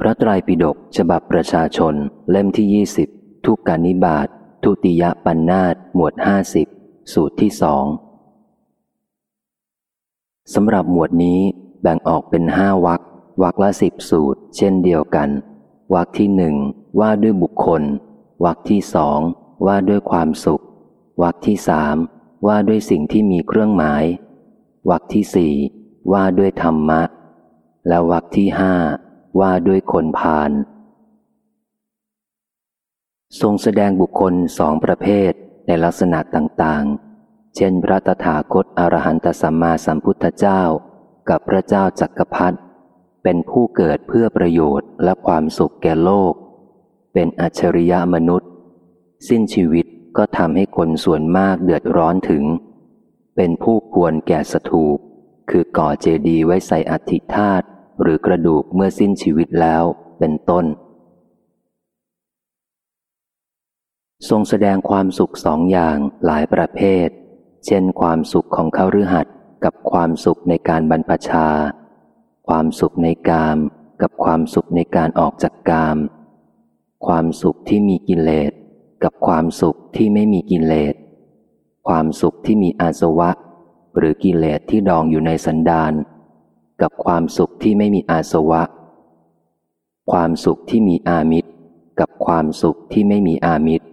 พระไตรปิฎกฉบับประชาชน เล่มที่ยี่สิบทุกการนิบาตทุติยปันนาตหมวดห้าสิบสูตรที่สองสำหรับหมวดนี้แบ่งออกเป็นห้าวักวักละสิบสูตร เช่นเดียวกัน วักที่หนึ่งว่าด้วยบุคคล วักที่สองว่าด้วยความสุข วักที่สามว่าด้วยสิ่งที่มีเครื่องหมาย วักที่สี่ว่าด้วยธรรมะ และวักที่ห้า ว่าด้วยคนพาลทรงแสดงบุคคลสองประเภทในลักษณะต่างๆ เช่น พระตถาคตอรหันตสัมมาสัมพุทธเจ้า กับพระเจ้าจักรพรรดิเป็นผู้เกิดเพื่อประโยชน์และความสุขแก่โลก เป็นอัจฉริยะมนุษย์ สิ้นชีวิตก็ทำให้คนส่วนมากเดือดร้อนถึง เป็นผู้ควรแก่สถูปคือก่อเจดีย์ไว้ใส่อัฐิธาตุ หรือกระดูกเมื่อสิ้นชีวิตแล้วเป็นต้น ทรงแสดงความสุขสองอย่างหลายประเภท เช่นความสุขของเขาฤหัสกับความสุขในการบรรพชา ความสุขในกาม กับความสุขในการออกจากกาม ความสุขที่มีกิเลส กับความสุขที่ไม่มีกิเลส ความสุขที่มีอาสวะ หรือกิเลสที่ดองอยู่ในสันดาน กับความสุขที่ไม่มีอาสวะ ความสุขที่มีอามิตร กับความสุขที่ไม่มีอามิตร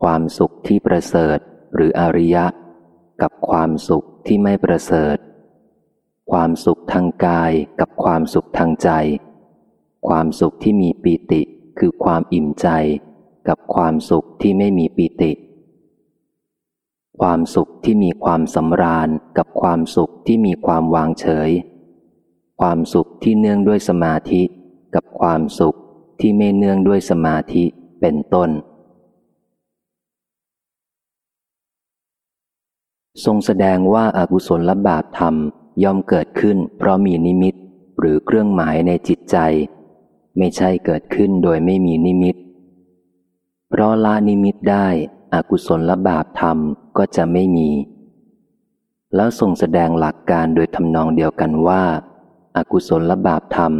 ความสุขที่ประเสริฐหรืออริยะ กับความสุขที่ไม่ประเสริฐ ความสุขทางกายกับความสุขทางใจ ความสุขที่มีปีติคือความอิ่มใจ กับความสุขที่ไม่มีปีติ ความสุขที่มีความสำราญกับความสุขที่มีความวางเฉย ความสุขที่เนื่องด้วยสมาธิ กับความสุขที่ไม่เนื่องด้วยสมาธิเป็นต้น ทรงแสดงว่าอากุศลละบาปธรรมย่อมเกิดขึ้น เพราะมีนิมิตหรือเครื่องหมายในจิตใจ ไม่ใช่เกิดขึ้นโดยไม่มีนิมิต เพราะละนิมิตได้อากุศลละบาปธรรม ก็จะไม่มี แล้วทรงแสดงหลักการโดยทำนองเดียวกันว่าอากุศลและบาปธรรม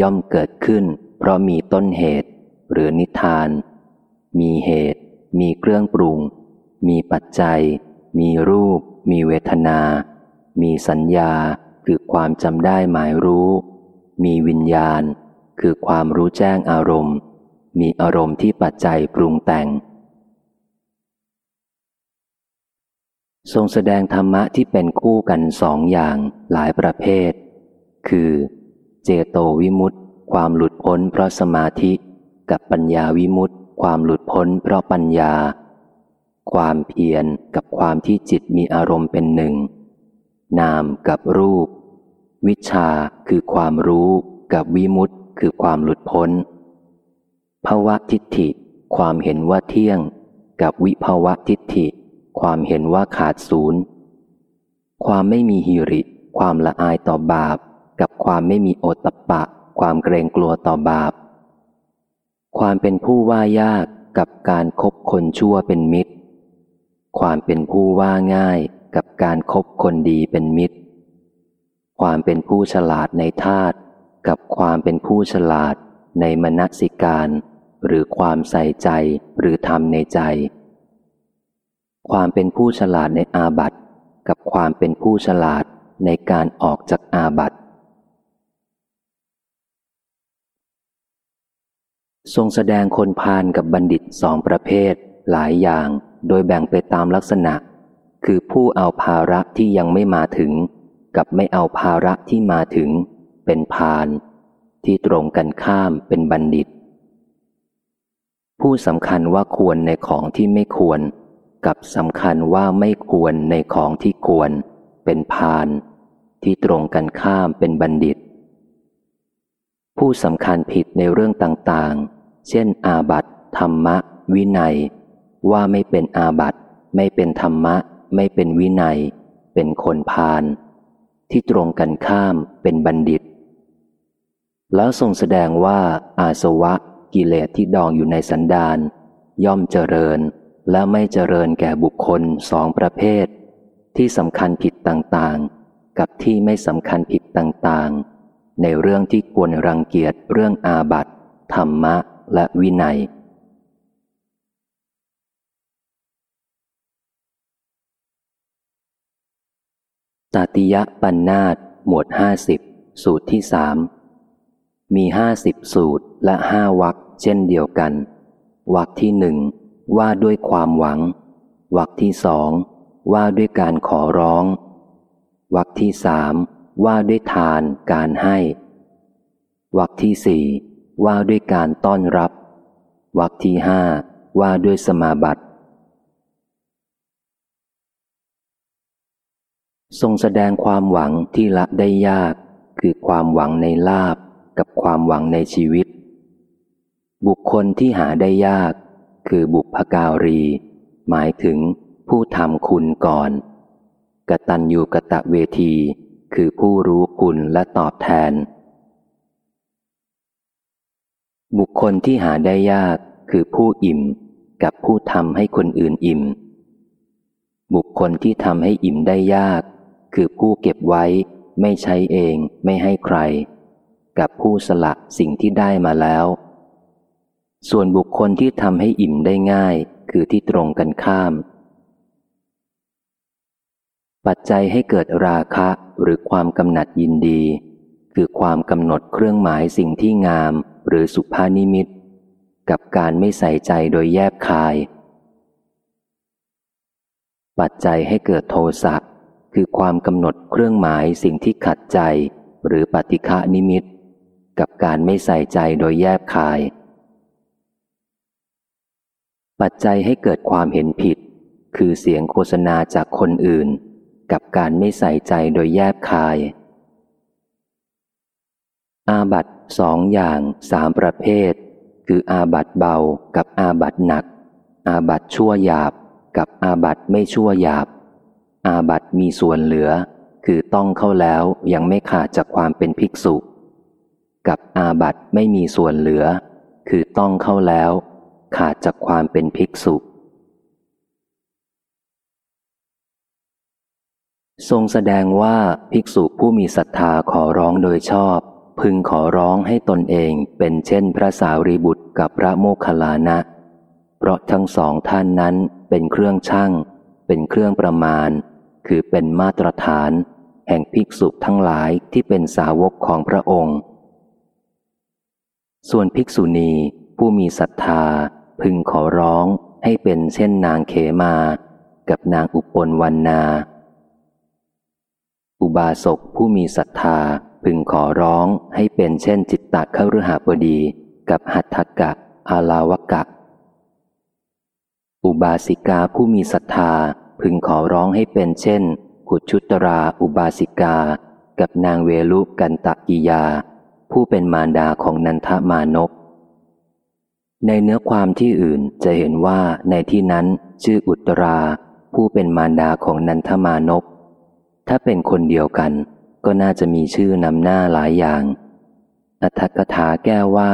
ย่อมเกิดขึ้น เพราะมีต้นเหตุ หรือนิทาน มีเหตุ มีเครื่องปรุง มีปัจจัย มีรูป มีเวทนา มีสัญญาคือความจำได้หมายรู้ มีวิญญาณ คือความรู้แจ้งอารมณ์ มีอารมณ์ที่ปัจจัยปรุงแต่ง ทรงแสดงธรรมะที่เป็นคู่กันสองอย่างหลายประเภท คือ เจโตวิมุตต์ความหลุดพ้นเพราะสมาธิ กับปัญญาวิมุตต์ความหลุดพ้นเพราะปัญญา ความเพียรกับความที่จิตมีอารมณ์เป็นหนึ่ง นามกับรูป วิชาคือความรู้กับวิมุตต์คือความหลุดพ้นภาวะทิฏฐิ ความเห็นว่าเที่ยง กับวิภาวะทิฏฐิ ความเห็นว่าขาดศูนย์ ความไม่มีหิริ ความละอายต่อบาป กับความไม่มีโอตตะปะ ความเกรงกลัวต่อบาป ความเป็นผู้ว่ายากกับการครบคนชั่วเป็นมิตร ความเป็นผู้ว่าง่ายกับการครบคนดีเป็นมิตร ความเป็นผู้ฉลาดในธาตุกับความเป็นผู้ฉลาดในมณสิการ หรือความใส่ใจหรือทำในใจ ความเป็นผู้ฉลาดในอาบัตกับความเป็นผู้ฉลาดในการออกจากอาบัตทรงแสดงคนพาลกับบัณฑิตสองประเภท หลายอย่างโดยแบ่งไปตามลักษณะ คือผู้เอาภาระที่ยังไม่มาถึง กับไม่เอาภาระที่มาถึง เป็นพาลที่ตรงกันข้ามเป็นบัณฑิต ผู้สำคัญว่าควรในของที่ไม่ควร กับสำคัญว่าไม่ควรในของที่ควร เป็นพาลที่ตรงกันข้ามเป็นบัณฑิต ผู้สำคัญผิดในเรื่องต่างๆ เช่น อาบัตธรรมะ วินัย ว่าไม่เป็นอาบัตไม่เป็นธรรมะ ไม่เป็นวินัย เป็นคนพาลที่ตรงกันข้ามเป็นบัณฑิต แล้วทรงแสดงว่าอาสวะกิเลสที่ดองอยู่ในสันดานย่อมเจริญ และไม่เจริญแก่บุคคลสองประเภท ที่สำคัญผิดต่างๆ กับที่ไม่สำคัญผิดต่างๆ ในเรื่องที่ควรรังเกียจเรื่องอาบัตธรรมะและวินัยตาติยะปัญนาตหมวดห้าสิบสูตรที่สามมีห้าสิบสูตรและห้าวักเช่นเดียวกัน วักที่หนึ่ง ว่าด้วยความหวังวักที่สองว่าด้วยการขอร้องวักที่สามว่าด้วยทานการให้วักที่สี่ว่าด้วยการต้อนรับวักที่ห้าว่าด้วยสมาบัติ ทรงแสดงความหวังที่ละได้ยาก คือความหวังในลาบกับความหวังในชีวิต บุคคลที่หาได้ยาก คือบุพการี หมายถึงผู้ทำคุณก่อน กตัญญูกะตะเวที คือผู้รู้คุณและตอบแทน บุคคลที่หาได้ยากคือผู้อิ่มกับผู้ทำให้คนอื่นอิ่ม บุคคลที่ทำให้อิ่มได้ยาก คือผู้เก็บไว้ไม่ใช้เองไม่ให้ใคร กับผู้สละสิ่งที่ได้มาแล้ว ส่วนบุคคลที่ทำให้อิ่มได้ง่ายคือที่ตรงกันข้าม ปัจจัยให้เกิดราคะหรือความกำหนัดยินดี คือความกำหนดเครื่องหมายสิ่งที่งามหรือสุภานิมิต กับการไม่ใส่ใจโดยแยบคาย ปัจจัยให้เกิดโทสะคือความกำหนดเครื่องหมายสิ่งที่ขัดใจ หรือปฏิฆะนิมิต กับการไม่ใส่ใจโดยแยบคาย ปัจจัยให้เกิดความเห็นผิด คือเสียงโฆษณาจากคนอื่น กับการไม่ใส่ใจโดยแยบคาย อาบัตสองอย่างสามประเภท คืออาบัตเบากับอาบัตหนัก อาบัตชั่วหยาบ กับอาบัตไม่ชั่วหยาบ อาบัตมีส่วนเหลือ คือต้องเข้าแล้วยังไม่ขาดจากความเป็นภิกษุ กับอาบัตไม่มีส่วนเหลือ คือต้องเข้าแล้ว ขาดจากความเป็นภิกษุ ทรงแสดงว่าภิกษุผู้มีศรัทธาขอร้องโดยชอบ พึงขอร้องให้ตนเองเป็นเช่นพระสารีบุตรกับพระโมคคัลลานะ เพราะทั้งสองท่านนั้นเป็นเครื่องช่างเป็นเครื่องประมาณ คือเป็นมาตรฐาน แห่งภิกษุทั้งหลายที่เป็นสาวกของพระองค์ ส่วนภิกษุณีผู้มีศรัทธา พึงขอร้องให้เป็นเช่นนางเขมา กับนางอุปนวันนา อุบาสกผู้มีศรัทธาพึงขอร้องให้เป็นเช่นจิตตะขฤหบดี กับหัตถกะอาลาวกะ อุบาสิกาผู้มีศรัทธาพึงขอร้องให้เป็นเช่น กุชุตราอุบาสิกา กับนางเวลุกันตะกิยา ผู้เป็นมารดาของนันทมานพ ในเนื้อความที่อื่นจะเห็นว่าในที่นั้นชื่ออุตรา ผู้เป็นมารดาของนันทมานพ ถ้าเป็นคนเดียวกัน ก็น่าจะมีชื่อนำหน้าหลายอย่างอัธกถาแก้ว่า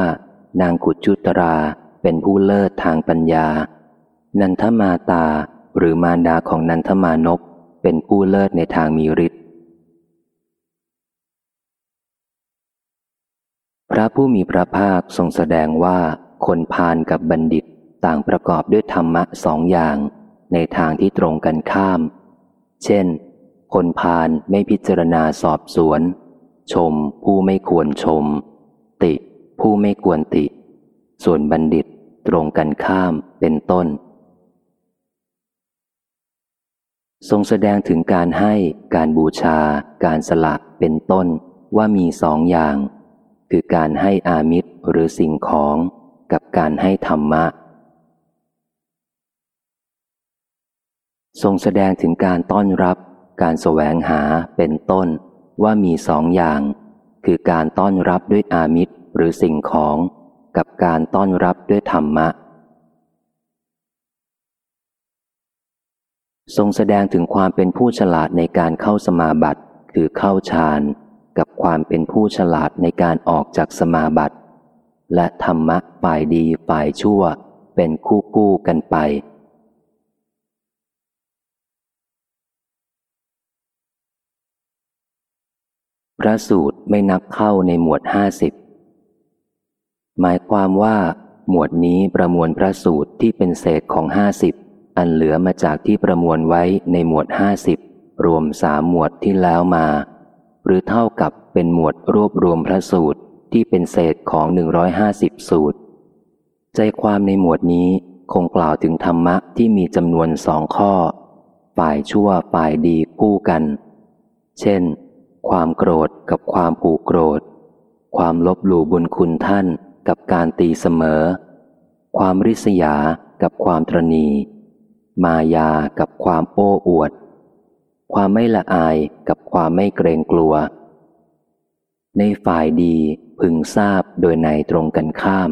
นางกุจุตราเป็นผู้เลิศทางปัญญา นันทมาตาหรือมารดาของนันทมานพเป็นผู้เลิศในทางมีฤทธิ์พระผู้มีพระภาคทรงแสดงว่า คนพาลกับบัณฑิตต่างประกอบด้วยธรรมะสองอย่าง ในทางที่ตรงกันข้าม เช่น คนพาลไม่พิจารณาสอบสวน ชมผู้ไม่ควรชม ติผู้ไม่ควรติ ส่วนบัณฑิตตรงกันข้ามเป็นต้น ทรงแสดงถึงการให้การบูชา การสละเป็นต้นว่ามีสองอย่าง คือการให้อามิตรหรือสิ่งของ กับการให้ธรรมะ ทรงแสดงถึงการต้อนรับ การแสวงหาเป็นต้นว่ามีสองอย่าง คือการต้อนรับด้วยอามิตรหรือสิ่งของ กับการต้อนรับด้วยธรรมะ ทรงแสดงถึงความเป็นผู้ฉลาดในการเข้าสมาบัติคือเข้าฌานกับความเป็นผู้ฉลาดในการออกจากสมาบัติ และธรรมะฝ่ายดีฝ่ายชั่วเป็นคู่กู้กันไป พระสูตรไม่นับเข้าในหมวดห้าสิบหมายความว่าหมวดนี้ประมวลพระสูตรที่เป็นเศษของห้าสิบอันเหลือมาจากที่ประมวลไว้ในหมวดห้าสิบรวมสามหมวดที่แล้วมา หรือเท่ากับเป็นหมวดรวบรวมพระสูตร ที่เป็นเศษของหนึ่งร้อยห้าสิบสูตร ใจความในหมวดนี้คงกล่าวถึงธรรมะที่มีจำนวนสองข้อ ฝ่ายชั่วฝ่ายดีคู่กัน เช่น ความโกรธกับความผูกโกรธ ความลบหลู่บุญคุณท่านกับการตีเสมอ ความริษยากับความตรณี มายากับความโอ้อวด ความไม่ละอายกับความไม่เกรงกลัว ในฝ่ายดี พึงทราบโดยในตรงกันข้าม